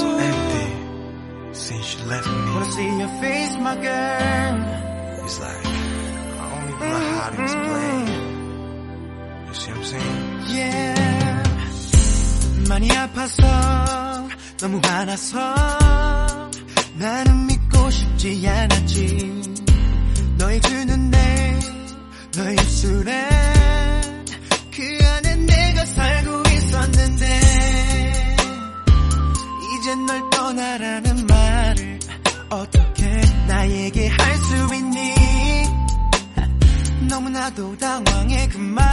so empty since you left me. Wanna see your face, my girl. It's like I even know how to explain. You see what I'm saying? Yeah. 많이 아파서 너무 화나서 나는 믿고 싶지 않았지. 너의 두 눈에 너의 입술에 어떻게 나에게 할 수 있니? 너무나도 당황해 그만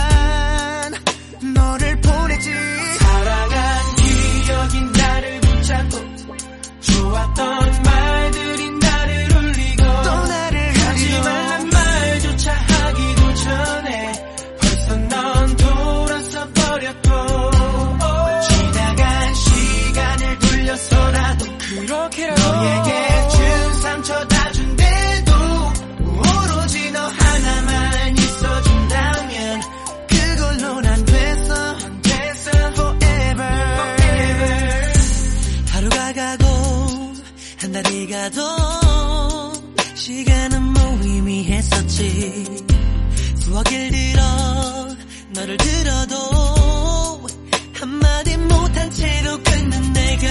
한 달이 가도 시간은 무의미했었지. 수화길 들어 너를 들어도 한마디 못한 채로 끊는 내가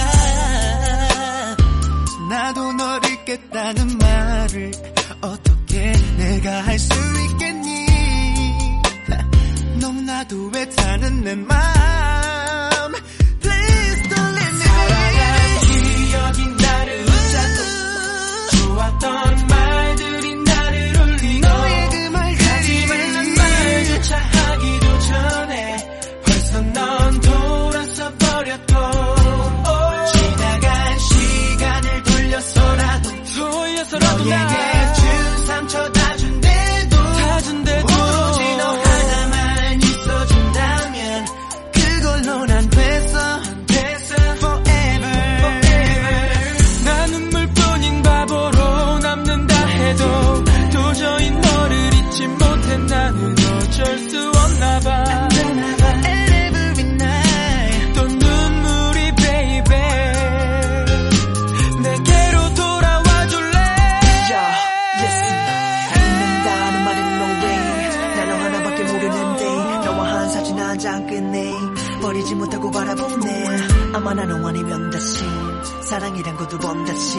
나도 널 잊겠다는 말을 어떻게 내가 할 수 있겠니? 너무나도 애타는 내맘 버리지 못하고 바라보네. 아마 나는 아니면 다시 사랑이란 것도 번 다시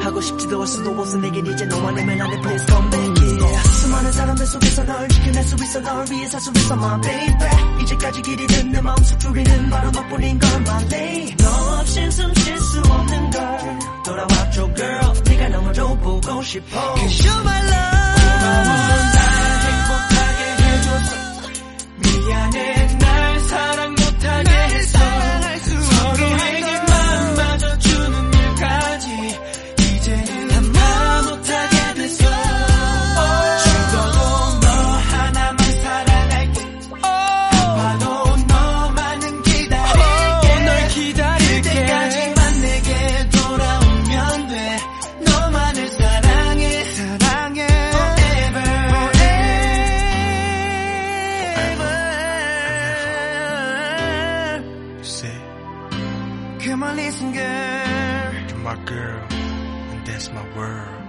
하고 싶지도 할 수도 없어 내겐 이제 너만 내면 안돼 please come back yeah. 수많은 사람들 속에서 널 지켜낼 수 있어 널 위해 살수 있어 my baby. 이제까지 길이 든내 마음속 줄이는 바로 너뿐인 걸 my lady 너 없인 숨쉴 수 없는 걸. 돌아와줘 girl. 네가 너무도 보고 싶어. Cause you're my love Come on listen girl you're my girl, and that's my world.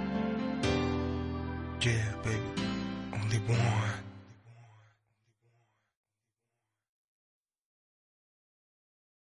Yeah, baby, only one.